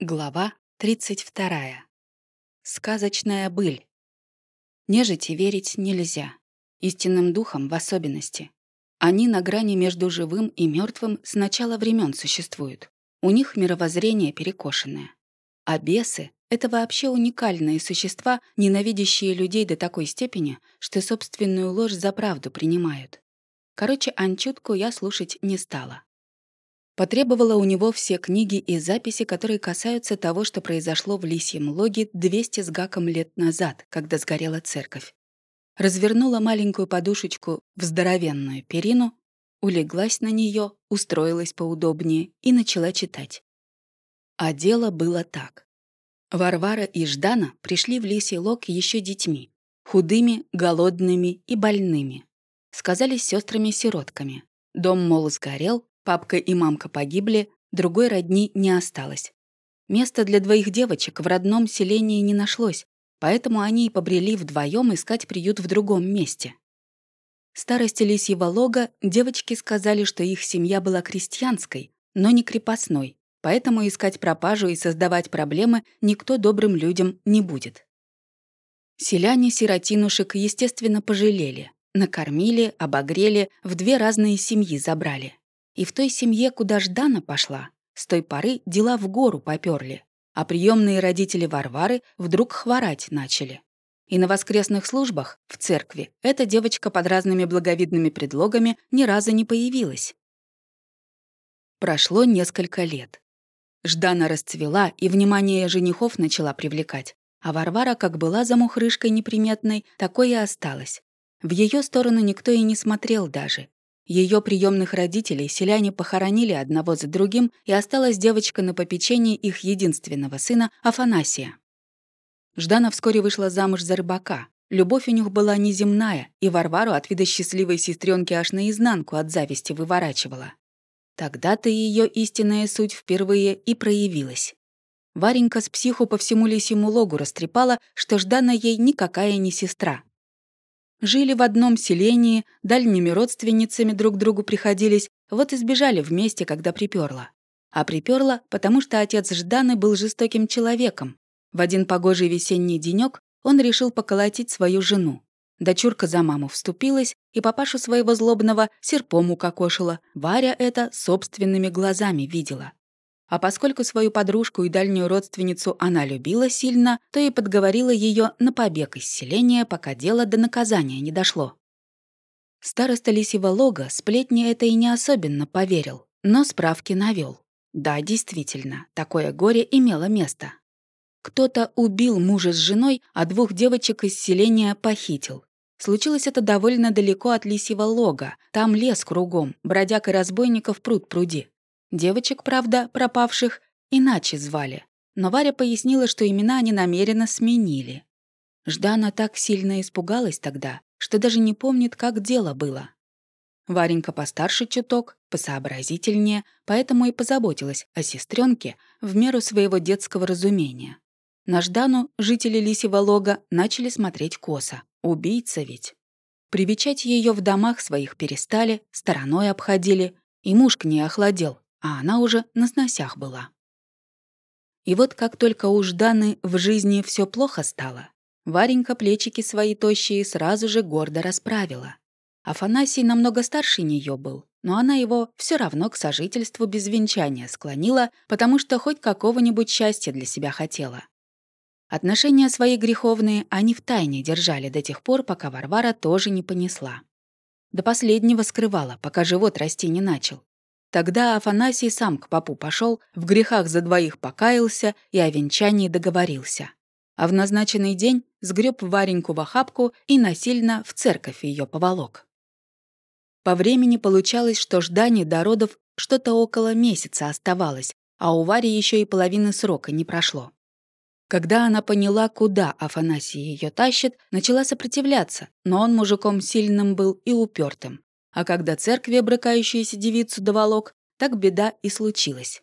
Глава 32. Сказочная быль. Нежити верить нельзя. Истинным духом в особенности. Они на грани между живым и мертвым с начала времен существуют. У них мировоззрение перекошенное. А бесы — это вообще уникальные существа, ненавидящие людей до такой степени, что собственную ложь за правду принимают. Короче, Анчутку я слушать не стала. Потребовала у него все книги и записи, которые касаются того, что произошло в Лисьем Логе 200 с гаком лет назад, когда сгорела церковь. Развернула маленькую подушечку в здоровенную перину, улеглась на нее, устроилась поудобнее и начала читать. А дело было так. Варвара и Ждана пришли в Лисий Лог еще детьми, худыми, голодными и больными. Сказались сестрами-сиротками. Дом, мол, сгорел, Папка и мамка погибли, другой родни не осталось. Места для двоих девочек в родном селении не нашлось, поэтому они и побрели вдвоем искать приют в другом месте. Старости Лисьего лога девочки сказали, что их семья была крестьянской, но не крепостной, поэтому искать пропажу и создавать проблемы никто добрым людям не будет. Селяне сиротинушек, естественно, пожалели. Накормили, обогрели, в две разные семьи забрали. И в той семье, куда Ждана пошла, с той поры дела в гору поперли, а приемные родители Варвары вдруг хворать начали. И на воскресных службах в церкви эта девочка под разными благовидными предлогами ни разу не появилась. Прошло несколько лет. Ждана расцвела и внимание женихов начала привлекать, а Варвара, как была замухрышкой неприметной, такой и осталась. В ее сторону никто и не смотрел даже, ее приемных родителей селяне похоронили одного за другим, и осталась девочка на попечении их единственного сына Афанасия. Ждана вскоре вышла замуж за рыбака. Любовь у них была неземная, и Варвару от вида счастливой сестренки аж наизнанку от зависти выворачивала. Тогда-то ее истинная суть впервые и проявилась. Варенька с психу по всему лисьему логу растрепала, что Ждана ей никакая не сестра, Жили в одном селении, дальними родственницами друг другу приходились, вот и сбежали вместе, когда приперла. А приперла, потому что отец Жданы был жестоким человеком. В один погожий весенний денек он решил поколотить свою жену. Дочурка за маму вступилась, и папашу своего злобного серпом укокошила. Варя это собственными глазами видела. А поскольку свою подружку и дальнюю родственницу она любила сильно, то и подговорила ее на побег из селения, пока дело до наказания не дошло. Староста Лисьего лога сплетни это и не особенно поверил, но справки навел. Да, действительно, такое горе имело место. Кто-то убил мужа с женой, а двух девочек из селения похитил. Случилось это довольно далеко от Лисьего лога, там лес кругом, бродяг и разбойников пруд пруди. Девочек, правда, пропавших, иначе звали. Но Варя пояснила, что имена они намеренно сменили. Ждана так сильно испугалась тогда, что даже не помнит, как дело было. Варенька постарше чуток, посообразительнее, поэтому и позаботилась о сестренке в меру своего детского разумения. На Ждану жители Лисьего лога начали смотреть косо. Убийца ведь. Привечать ее в домах своих перестали, стороной обходили, и муж к ней охладел, а она уже на сносях была. И вот как только у Жданы в жизни все плохо стало, Варенька плечики свои тощие сразу же гордо расправила. Афанасий намного старше нее был, но она его все равно к сожительству без венчания склонила, потому что хоть какого-нибудь счастья для себя хотела. Отношения свои греховные они в тайне держали до тех пор, пока Варвара тоже не понесла. До последнего скрывала, пока живот расти не начал, Тогда Афанасий сам к папу пошел, в грехах за двоих покаялся и о венчании договорился. А в назначенный день сгреб Вареньку в охапку и насильно в церковь ее поволок. По времени получалось, что ждание до родов что-то около месяца оставалось, а у Вари еще и половины срока не прошло. Когда она поняла, куда Афанасий ее тащит, начала сопротивляться, но он мужиком сильным был и упертым. А когда церкви обрыкающуюся девицу доволок, так беда и случилась.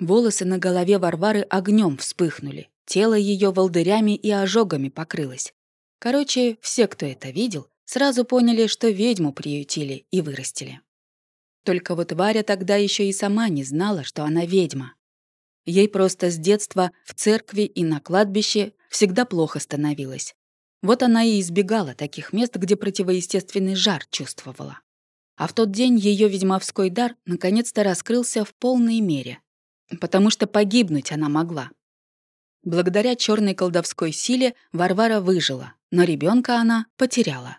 Волосы на голове Варвары огнем вспыхнули, тело ее волдырями и ожогами покрылось. Короче, все, кто это видел, сразу поняли, что ведьму приютили и вырастили. Только вот Варя тогда еще и сама не знала, что она ведьма. Ей просто с детства в церкви и на кладбище всегда плохо становилось. Вот она и избегала таких мест, где противоестественный жар чувствовала. А в тот день ее ведьмовской дар наконец-то раскрылся в полной мере, потому что погибнуть она могла. Благодаря черной колдовской силе Варвара выжила, но ребенка она потеряла.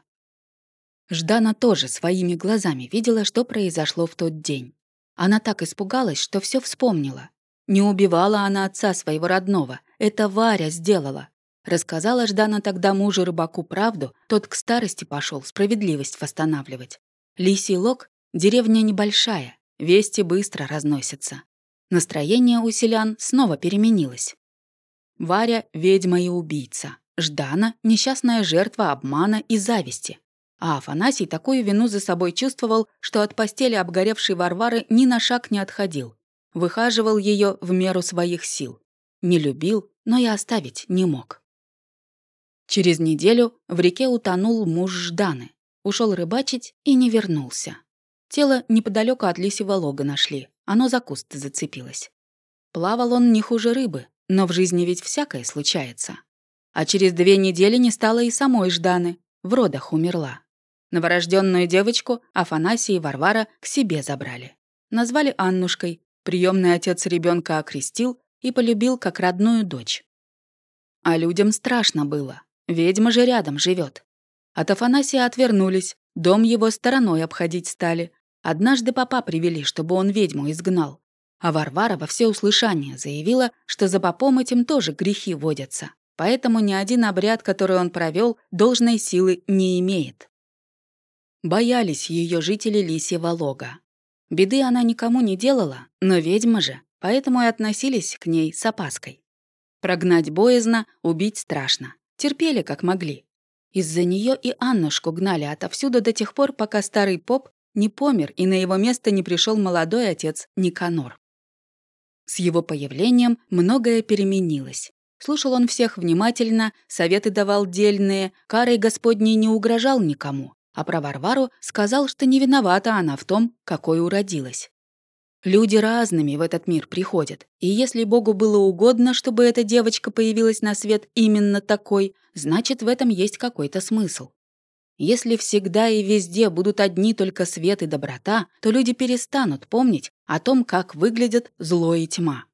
Ждана тоже своими глазами видела, что произошло в тот день. Она так испугалась, что все вспомнила. Не убивала она отца своего родного, это Варя сделала. Рассказала Ждана тогда мужу рыбаку правду, тот к старости пошел справедливость восстанавливать. Лисий лог — деревня небольшая, вести быстро разносятся. Настроение у селян снова переменилось. Варя — ведьма и убийца. Ждана — несчастная жертва обмана и зависти. А Афанасий такую вину за собой чувствовал, что от постели обгоревшей Варвары ни на шаг не отходил. Выхаживал ее в меру своих сил. Не любил, но и оставить не мог. Через неделю в реке утонул муж Жданы. Ушел рыбачить и не вернулся. Тело неподалеку от лисьего лога нашли. Оно за куст зацепилось. Плавал он не хуже рыбы, но в жизни ведь всякое случается. А через две недели не стало и самой Жданы. В родах умерла. Новорожденную девочку Афанасий и Варвара к себе забрали. Назвали Аннушкой. Приемный отец ребенка окрестил и полюбил как родную дочь. А людям страшно было. Ведьма же рядом живет. От Афанасия отвернулись, дом его стороной обходить стали. Однажды папа привели, чтобы он ведьму изгнал. А Варвара во всеуслышание заявила, что за попом этим тоже грехи водятся. Поэтому ни один обряд, который он провел, должной силы не имеет. Боялись ее жители Лисьего лога. Беды она никому не делала, но ведьма же, поэтому и относились к ней с опаской. Прогнать боязно, убить страшно. Терпели, как могли. Из-за нее и Аннушку гнали отовсюду до тех пор, пока старый поп не помер и на его место не пришел молодой отец Никанор. С его появлением многое переменилось. Слушал он всех внимательно, советы давал дельные, карой Господней не угрожал никому, а про Варвару сказал, что не виновата она в том, какой уродилась. Люди разными в этот мир приходят, и если Богу было угодно, чтобы эта девочка появилась на свет именно такой, значит, в этом есть какой-то смысл. Если всегда и везде будут одни только свет и доброта, то люди перестанут помнить о том, как выглядят зло и тьма.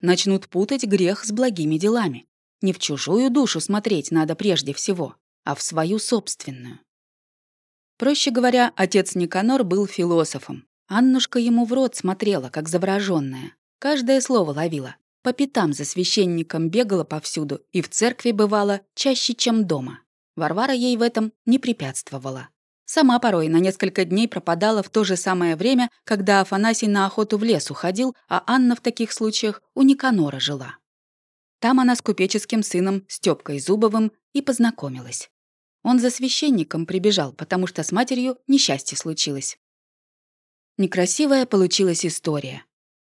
Начнут путать грех с благими делами. Не в чужую душу смотреть надо прежде всего, а в свою собственную. Проще говоря, отец Никанор был философом. Аннушка ему в рот смотрела, как заворожённая. Каждое слово ловила. По пятам за священником бегала повсюду и в церкви бывала чаще, чем дома. Варвара ей в этом не препятствовала. Сама порой на несколько дней пропадала в то же самое время, когда Афанасий на охоту в лес уходил, а Анна в таких случаях у Никанора жила. Там она с купеческим сыном Стёпкой Зубовым и познакомилась. Он за священником прибежал, потому что с матерью несчастье случилось. Некрасивая получилась история.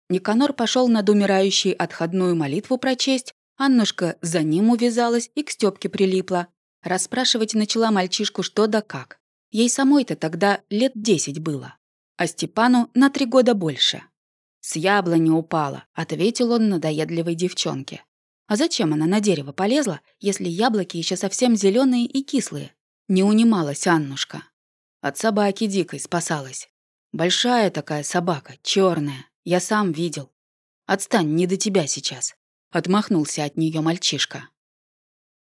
Никанор пошел над умирающей отходную молитву прочесть, Аннушка за ним увязалась и к Стёпке прилипла. Расспрашивать начала мальчишку что да как. Ей самой-то тогда лет десять было, а Степану на три года больше. «С яблони упала», — ответил он надоедливой девчонке. А зачем она на дерево полезла, если яблоки еще совсем зеленые и кислые? Не унималась Аннушка. От собаки дикой спасалась. Большая такая собака, черная. Я сам видел. Отстань, не до тебя сейчас. Отмахнулся от нее мальчишка.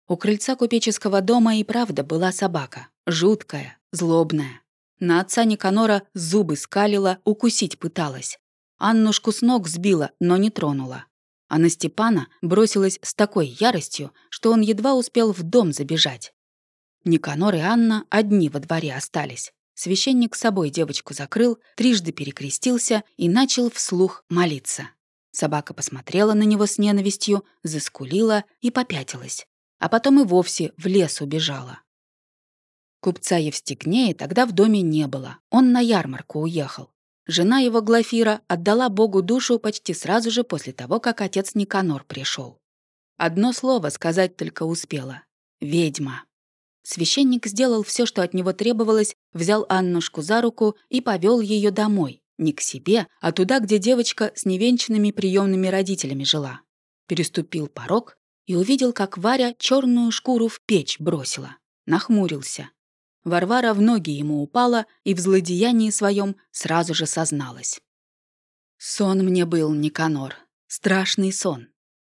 У крыльца купеческого дома и правда была собака. Жуткая, злобная. На отца Никанора зубы скалила, укусить пыталась. Аннушку с ног сбила, но не тронула а на Степана бросилась с такой яростью, что он едва успел в дом забежать. Никанор и Анна одни во дворе остались. Священник с собой девочку закрыл, трижды перекрестился и начал вслух молиться. Собака посмотрела на него с ненавистью, заскулила и попятилась, а потом и вовсе в лес убежала. Купца Евстигнея тогда в доме не было, он на ярмарку уехал. Жена его Глафира отдала Богу душу почти сразу же после того, как отец Никанор пришел. Одно слово сказать только успела. «Ведьма». Священник сделал все, что от него требовалось, взял Аннушку за руку и повел ее домой, Не к себе, а туда, где девочка с невенчанными приемными родителями жила. Переступил порог и увидел, как Варя черную шкуру в печь бросила. Нахмурился. Варвара в ноги ему упала и в злодеянии своем сразу же созналась. «Сон мне был, Никанор. Страшный сон.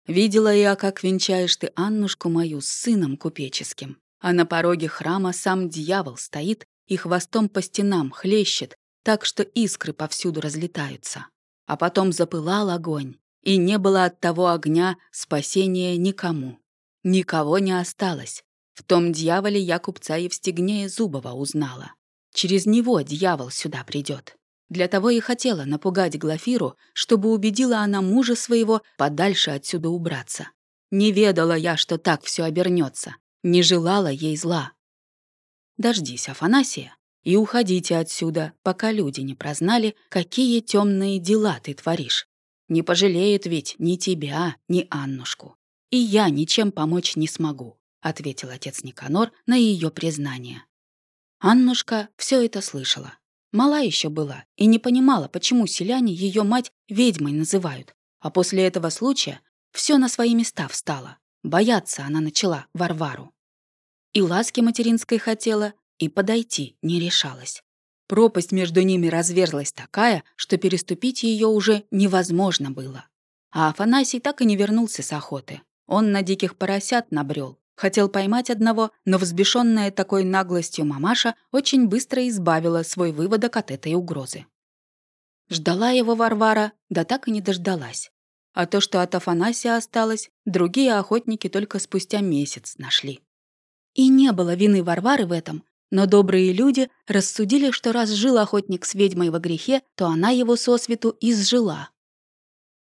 Видела я, как венчаешь ты Аннушку мою с сыном купеческим, а на пороге храма сам дьявол стоит и хвостом по стенам хлещет, так что искры повсюду разлетаются. А потом запылал огонь, и не было от того огня спасения никому. Никого не осталось. В том дьяволе я купца Евстигнея Зубова узнала. Через него дьявол сюда придет. Для того и хотела напугать Глафиру, чтобы убедила она мужа своего подальше отсюда убраться. Не ведала я, что так все обернется. Не желала ей зла. Дождись Афанасия и уходите отсюда, пока люди не прознали, какие темные дела ты творишь. Не пожалеет ведь ни тебя, ни Аннушку. И я ничем помочь не смогу», — ответил отец Никанор на ее признание. Аннушка все это слышала. Мала еще была и не понимала, почему селяне ее мать ведьмой называют. А после этого случая все на свои места встало. Бояться она начала Варвару. И ласки материнской хотела, и подойти не решалась. Пропасть между ними разверзлась такая, что переступить ее уже невозможно было. А Афанасий так и не вернулся с охоты. Он на диких поросят набрел. Хотел поймать одного, но взбешенная такой наглостью мамаша очень быстро избавила свой выводок от этой угрозы. Ждала его Варвара, да так и не дождалась. А то, что от Афанасия осталось, другие охотники только спустя месяц нашли. И не было вины Варвары в этом, но добрые люди рассудили, что раз жил охотник с ведьмой во грехе, то она его сосвету изжила.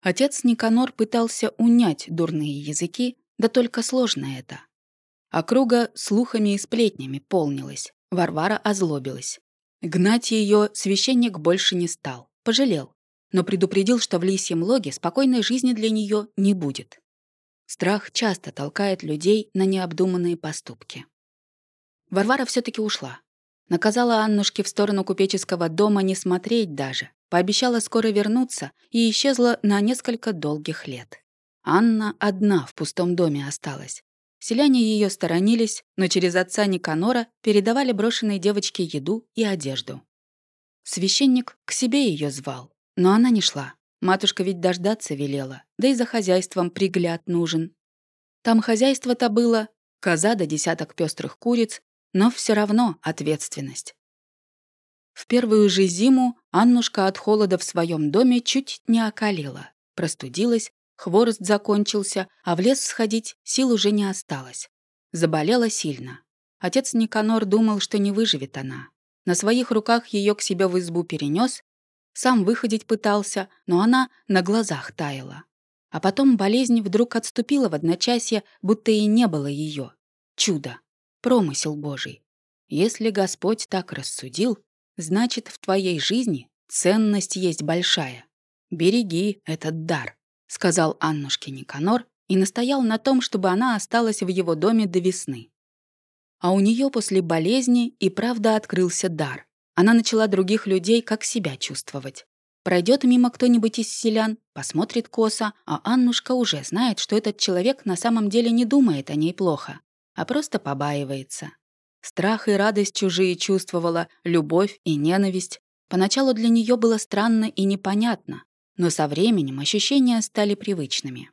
Отец Никанор пытался унять дурные языки, да только сложно это. Округа слухами и сплетнями полнилась. Варвара озлобилась. Гнать ее священник больше не стал, пожалел, но предупредил, что в лисьем логе спокойной жизни для нее не будет. Страх часто толкает людей на необдуманные поступки. Варвара все таки ушла. Наказала Аннушке в сторону купеческого дома не смотреть даже, пообещала скоро вернуться и исчезла на несколько долгих лет. Анна одна в пустом доме осталась. Селяне ее сторонились, но через отца Никанора передавали брошенной девочке еду и одежду. Священник к себе ее звал, но она не шла. Матушка ведь дождаться велела, да и за хозяйством пригляд нужен. Там хозяйство-то было, коза да десяток пестрых куриц, но все равно ответственность. В первую же зиму Аннушка от холода в своем доме чуть не околела, простудилась, хворост закончился, а в лес сходить сил уже не осталось. Заболела сильно. Отец Никанор думал, что не выживет она. На своих руках ее к себе в избу перенес, сам выходить пытался, но она на глазах таяла. А потом болезнь вдруг отступила в одночасье, будто и не было ее. Чудо. Промысел Божий. Если Господь так рассудил, значит, в твоей жизни ценность есть большая. Береги этот дар, сказал Аннушке Никанор и настоял на том, чтобы она осталась в его доме до весны. А у нее после болезни и правда открылся дар. Она начала других людей как себя чувствовать. Пройдет мимо кто-нибудь из селян, посмотрит косо, а Аннушка уже знает, что этот человек на самом деле не думает о ней плохо, а просто побаивается. Страх и радость чужие чувствовала, любовь и ненависть. Поначалу для нее было странно и непонятно, но со временем ощущения стали привычными.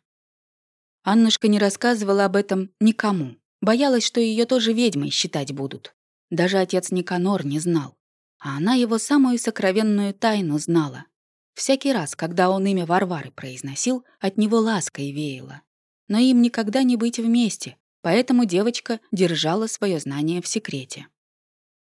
Аннушка не рассказывала об этом никому. Боялась, что ее тоже ведьмой считать будут. Даже отец Никанор не знал. А она его самую сокровенную тайну знала. Всякий раз, когда он имя Варвары произносил, от него лаской веяло. Но им никогда не быть вместе, поэтому девочка держала свое знание в секрете.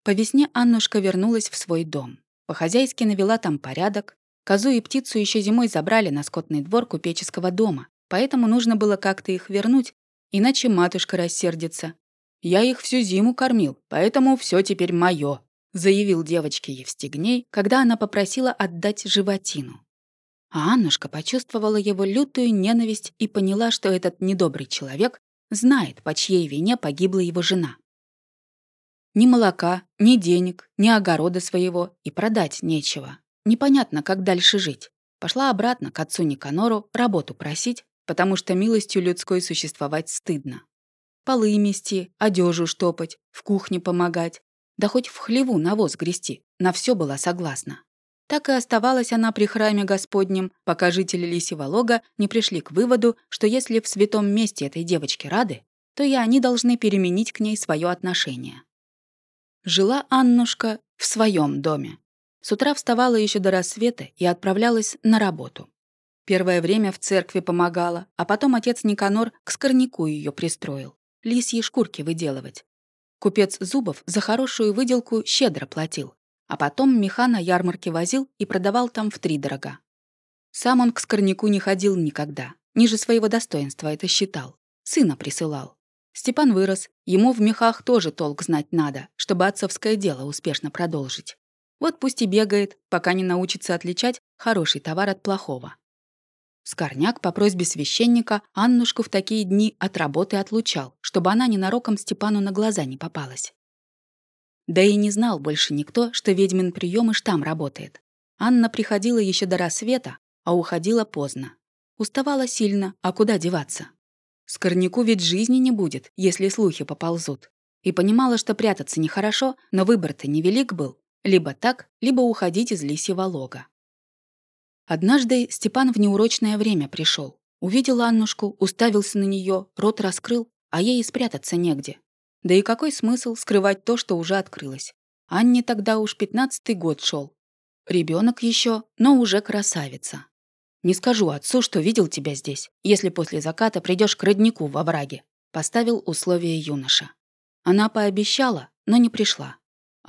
По весне Аннушка вернулась в свой дом. По-хозяйски навела там порядок. Козу и птицу еще зимой забрали на скотный двор купеческого дома, поэтому нужно было как-то их вернуть, иначе матушка рассердится. «Я их всю зиму кормил, поэтому все теперь мое», заявил девочке Евстигней, когда она попросила отдать животину. А Аннушка почувствовала его лютую ненависть и поняла, что этот недобрый человек знает, по чьей вине погибла его жена. Ни молока, ни денег, ни огорода своего и продать нечего. Непонятно, как дальше жить. Пошла обратно к отцу Никанору работу просить, потому что милостью людской существовать стыдно. Полы мести, одежу штопать, в кухне помогать, да хоть в хлеву навоз грести, на все была согласна. Так и оставалась она при храме Господнем, пока жители Лисьего Лога не пришли к выводу, что если в святом месте этой девочке рады, то и они должны переменить к ней свое отношение. Жила Аннушка в своем доме. С утра вставала еще до рассвета и отправлялась на работу. Первое время в церкви помогала, а потом отец Никанор к скорняку ее пристроил. Лисьи шкурки выделывать. Купец Зубов за хорошую выделку щедро платил, а потом меха на ярмарке возил и продавал там втридорога. Сам он к скорняку не ходил никогда, ниже своего достоинства это считал. Сына присылал. Степан вырос, ему в мехах тоже толк знать надо, чтобы отцовское дело успешно продолжить. Вот пусть и бегает, пока не научится отличать хороший товар от плохого. Скорняк по просьбе священника Аннушку в такие дни от работы отлучал, чтобы она ненароком Степану на глаза не попалась. Да и не знал больше никто, что ведьмин приемыш там работает. Анна приходила еще до рассвета, а уходила поздно. Уставала сильно, а куда деваться? Скорняку ведь жизни не будет, если слухи поползут. И понимала, что прятаться нехорошо, но выбор-то невелик был. Либо так, либо уходить из лисьего лога. Однажды Степан в неурочное время пришел. Увидел Аннушку, уставился на нее, рот раскрыл, а ей и спрятаться негде. Да и какой смысл скрывать то, что уже открылось? Анне тогда уж пятнадцатый год шел. Ребенок еще, но уже красавица. Не скажу отцу, что видел тебя здесь, если после заката придешь к роднику во враге. Поставил условие юноша. Она пообещала, но не пришла.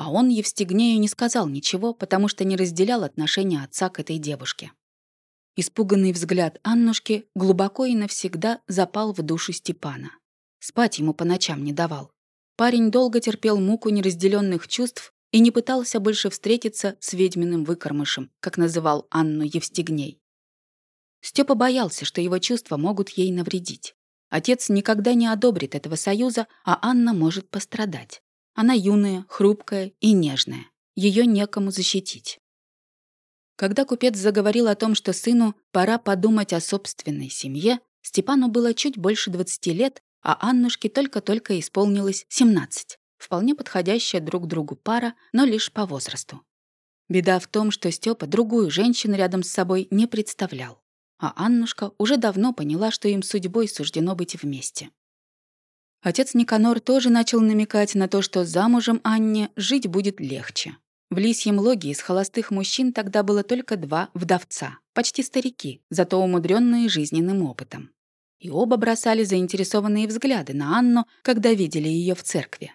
А он Евстигнею не сказал ничего, потому что не разделял отношения отца к этой девушке. Испуганный взгляд Аннушки глубоко и навсегда запал в душу Степана. Спать ему по ночам не давал. Парень долго терпел муку неразделенных чувств и не пытался больше встретиться с ведьминым выкормышем, как называл Анну Евстигней. Степа боялся, что его чувства могут ей навредить. Отец никогда не одобрит этого союза, а Анна может пострадать. Она юная, хрупкая и нежная. Ее некому защитить. Когда купец заговорил о том, что сыну пора подумать о собственной семье, Степану было чуть больше 20 лет, а Аннушке только-только исполнилось 17. Вполне подходящая друг другу пара, но лишь по возрасту. Беда в том, что Степа другую женщину рядом с собой не представлял. А Аннушка уже давно поняла, что им судьбой суждено быть вместе. Отец Никанор тоже начал намекать на то, что замужем Анне жить будет легче. В лисьем логе из холостых мужчин тогда было только два вдовца, почти старики, зато умудренные жизненным опытом. И оба бросали заинтересованные взгляды на Анну, когда видели ее в церкви.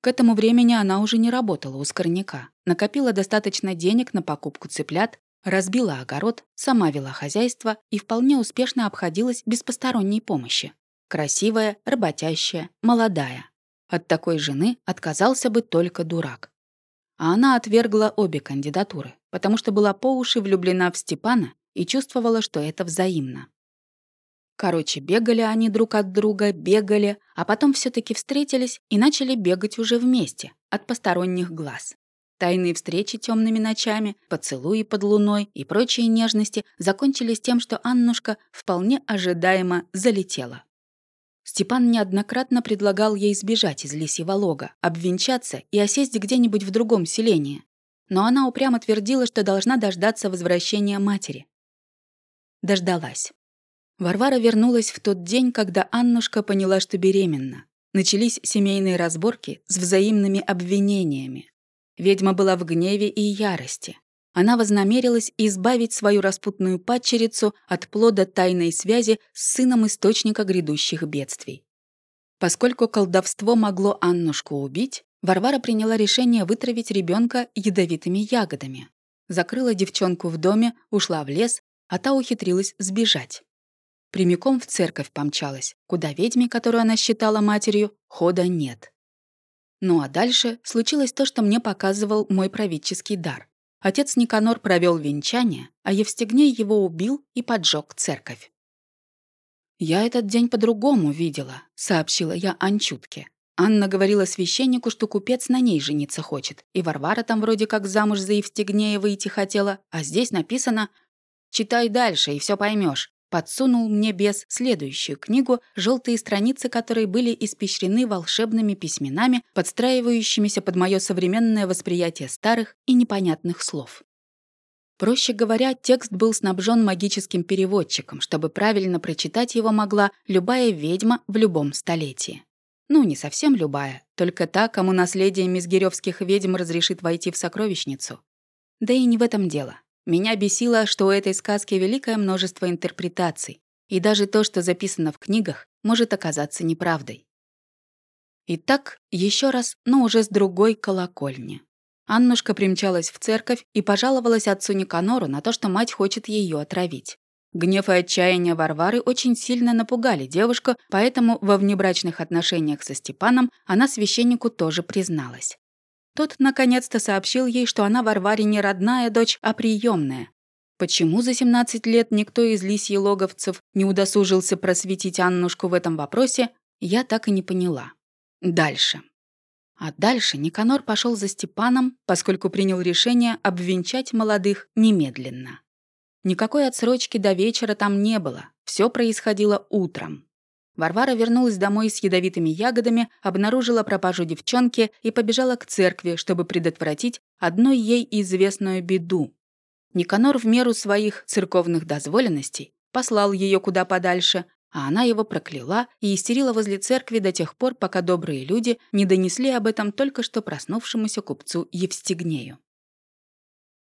К этому времени она уже не работала у скорняка, накопила достаточно денег на покупку цыплят, разбила огород, сама вела хозяйство и вполне успешно обходилась без посторонней помощи. Красивая, работящая, молодая. От такой жены отказался бы только дурак. А она отвергла обе кандидатуры, потому что была по уши влюблена в Степана и чувствовала, что это взаимно. Короче, бегали они друг от друга, бегали, а потом все таки встретились и начали бегать уже вместе, от посторонних глаз. Тайные встречи темными ночами, поцелуи под луной и прочие нежности закончились тем, что Аннушка вполне ожидаемо залетела. Степан неоднократно предлагал ей сбежать из лисьего лога, обвенчаться и осесть где-нибудь в другом селении. Но она упрямо твердила, что должна дождаться возвращения матери. Дождалась. Варвара вернулась в тот день, когда Аннушка поняла, что беременна. Начались семейные разборки с взаимными обвинениями. Ведьма была в гневе и ярости. Она вознамерилась избавить свою распутную падчерицу от плода тайной связи с сыном источника грядущих бедствий. Поскольку колдовство могло Аннушку убить, Варвара приняла решение вытравить ребенка ядовитыми ягодами. Закрыла девчонку в доме, ушла в лес, а та ухитрилась сбежать. Прямиком в церковь помчалась, куда ведьме, которую она считала матерью, хода нет. Ну а дальше случилось то, что мне показывал мой правительский дар. Отец Никанор провел венчание, а Евстигней его убил и поджег церковь. «Я этот день по-другому видела», — сообщила я Анчутке. Анна говорила священнику, что купец на ней жениться хочет, и Варвара там вроде как замуж за Евстигнея выйти хотела, а здесь написано «Читай дальше, и все поймешь. Подсунул мне без следующую книгу, желтые страницы которой были испещрены волшебными письменами, подстраивающимися под мое современное восприятие старых и непонятных слов. Проще говоря, текст был снабжен магическим переводчиком, чтобы правильно прочитать его могла любая ведьма в любом столетии. Ну, не совсем любая, только та, кому наследие мизгирёвских ведьм разрешит войти в сокровищницу. Да и не в этом дело. Меня бесило, что у этой сказки великое множество интерпретаций, и даже то, что записано в книгах, может оказаться неправдой. Итак, еще раз, но уже с другой колокольни. Аннушка примчалась в церковь и пожаловалась отцу Никанору на то, что мать хочет ее отравить. Гнев и отчаяние Варвары очень сильно напугали девушку, поэтому во внебрачных отношениях со Степаном она священнику тоже призналась. Тот наконец-то сообщил ей, что она Варваре не родная дочь, а приемная. Почему за 17 лет никто из лисьелоговцев не удосужился просветить Аннушку в этом вопросе, я так и не поняла. Дальше. А дальше Никанор пошел за Степаном, поскольку принял решение обвенчать молодых немедленно. Никакой отсрочки до вечера там не было. Все происходило утром. Варвара вернулась домой с ядовитыми ягодами, обнаружила пропажу девчонки и побежала к церкви, чтобы предотвратить одну ей известную беду. Никанор в меру своих церковных дозволенностей послал ее куда подальше, а она его прокляла и истерила возле церкви до тех пор, пока добрые люди не донесли об этом только что проснувшемуся купцу Евстигнею.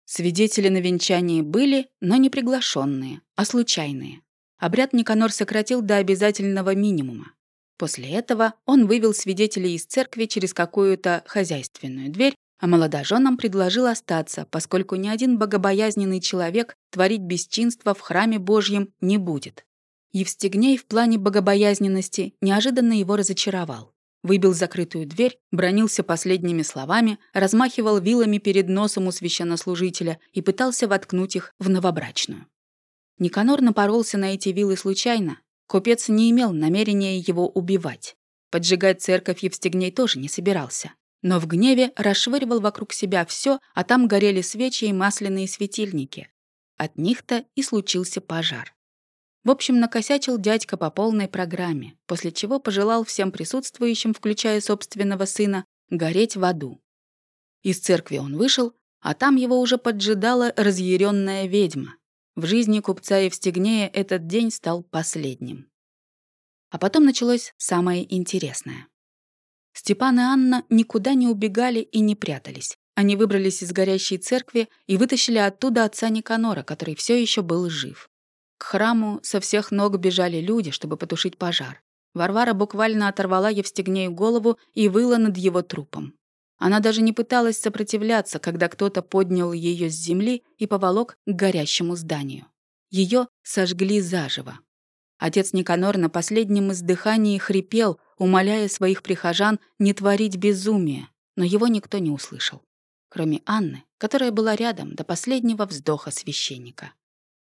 Свидетели на венчании были, но не приглашенные, а случайные. Обряд Никанор сократил до обязательного минимума. После этого он вывел свидетелей из церкви через какую-то хозяйственную дверь, а молодоженам предложил остаться, поскольку ни один богобоязненный человек творить бесчинство в храме Божьем не будет. Евстигней в плане богобоязненности неожиданно его разочаровал выбил закрытую дверь, бронился последними словами, размахивал вилами перед носом у священнослужителя и пытался воткнуть их в новобрачную. Никанор напоролся на эти вилы случайно. Купец не имел намерения его убивать. Поджигать церковь Евстигней тоже не собирался. Но в гневе расшвыривал вокруг себя все, а там горели свечи и масляные светильники. От них-то и случился пожар. В общем, накосячил дядька по полной программе, после чего пожелал всем присутствующим, включая собственного сына, гореть в аду. Из церкви он вышел, а там его уже поджидала разъяренная ведьма. В жизни купца Евстигнея этот день стал последним. А потом началось самое интересное. Степан и Анна никуда не убегали и не прятались. Они выбрались из горящей церкви и вытащили оттуда отца Никанора, который все еще был жив. К храму со всех ног бежали люди, чтобы потушить пожар. Варвара буквально оторвала Евстигнею голову и выла над его трупом. Она даже не пыталась сопротивляться, когда кто-то поднял ее с земли и поволок к горящему зданию. Ее сожгли заживо. Отец Никанор на последнем издыхании хрипел, умоляя своих прихожан не творить безумие, но его никто не услышал, кроме Анны, которая была рядом до последнего вздоха священника.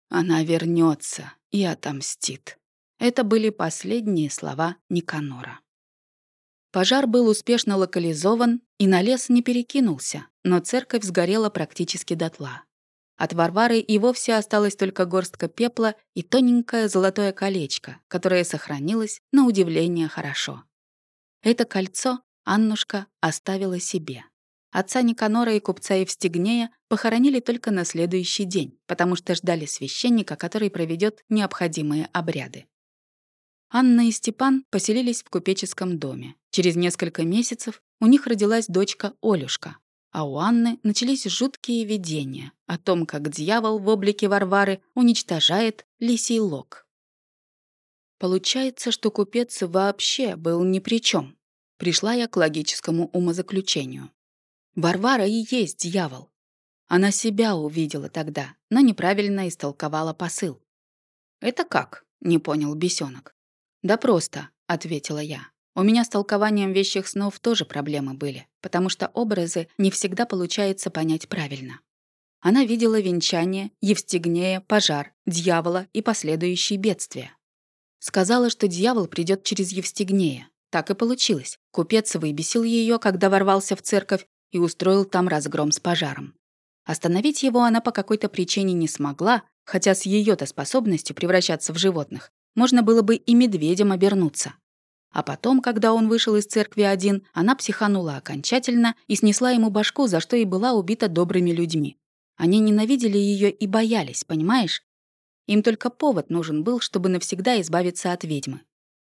Она вернется и отомстит. Это были последние слова Никанора. Пожар был успешно локализован и на лес не перекинулся, но церковь сгорела практически дотла. От Варвары и вовсе осталась только горстка пепла и тоненькое золотое колечко, которое сохранилось на удивление хорошо. Это кольцо Аннушка оставила себе. Отца Никанора и купца Евстигнея похоронили только на следующий день, потому что ждали священника, который проведет необходимые обряды. Анна и Степан поселились в купеческом доме. Через несколько месяцев у них родилась дочка Олюшка, а у Анны начались жуткие видения о том, как дьявол в облике Варвары уничтожает лисий лог. Получается, что купец вообще был ни при чем. Пришла я к логическому умозаключению. Варвара и есть дьявол. Она себя увидела тогда, но неправильно истолковала посыл. «Это как?» — не понял бесенок. «Да просто», — ответила я. «У меня с толкованием вещих снов тоже проблемы были, потому что образы не всегда получается понять правильно». Она видела венчание, Евстигнея, пожар, дьявола и последующие бедствия. Сказала, что дьявол придет через Евстигнея, Так и получилось. Купец выбесил ее, когда ворвался в церковь и устроил там разгром с пожаром. Остановить его она по какой-то причине не смогла, хотя с ее-то способностью превращаться в животных можно было бы и медведем обернуться. А потом, когда он вышел из церкви один, она психанула окончательно и снесла ему башку, за что и была убита добрыми людьми. Они ненавидели ее и боялись, понимаешь? Им только повод нужен был, чтобы навсегда избавиться от ведьмы.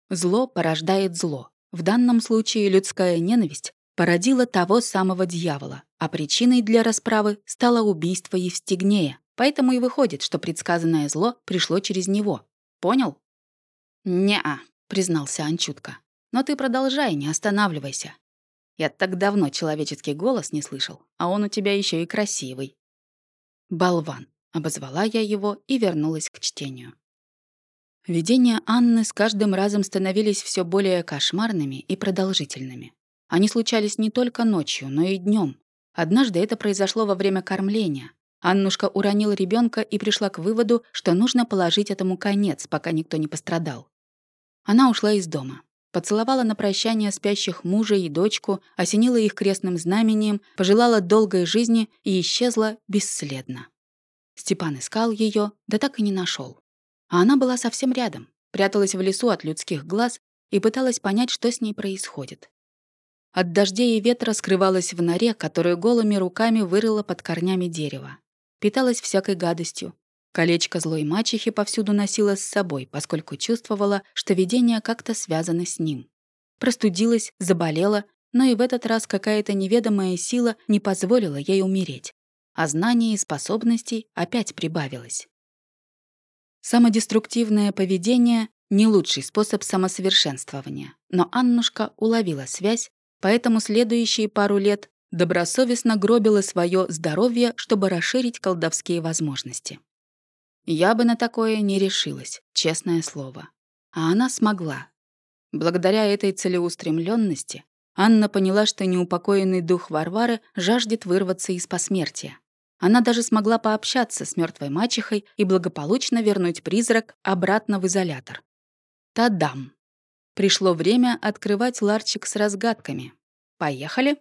Зло порождает зло. В данном случае людская ненависть породила того самого дьявола, а причиной для расправы стало убийство Евстигнея. Поэтому и выходит, что предсказанное зло пришло через него. Понял? «Не-а», — признался Анчутка. «Но ты продолжай, не останавливайся. Я так давно человеческий голос не слышал, а он у тебя еще и красивый». «Болван», — обозвала я его и вернулась к чтению. Видения Анны с каждым разом становились все более кошмарными и продолжительными. Они случались не только ночью, но и днем. Однажды это произошло во время кормления. Аннушка уронила ребенка и пришла к выводу, что нужно положить этому конец, пока никто не пострадал. Она ушла из дома. Поцеловала на прощание спящих мужа и дочку, осенила их крестным знамением, пожелала долгой жизни и исчезла бесследно. Степан искал ее, да так и не нашел. А она была совсем рядом, пряталась в лесу от людских глаз и пыталась понять, что с ней происходит. От дождей и ветра скрывалась в норе, которую голыми руками вырыла под корнями дерева питалась всякой гадостью. Колечко злой мачехи повсюду носила с собой, поскольку чувствовала, что видения как-то связаны с ним. Простудилась, заболела, но и в этот раз какая-то неведомая сила не позволила ей умереть. А знаний и способностей опять прибавилось. Самодеструктивное поведение — не лучший способ самосовершенствования, но Аннушка уловила связь, поэтому следующие пару лет добросовестно гробила свое здоровье, чтобы расширить колдовские возможности. Я бы на такое не решилась, честное слово. А она смогла. Благодаря этой целеустремленности Анна поняла, что неупокоенный дух Варвары жаждет вырваться из посмертия. Она даже смогла пообщаться с мертвой мачехой и благополучно вернуть призрак обратно в изолятор. Тадам! Пришло время открывать ларчик с разгадками. Поехали!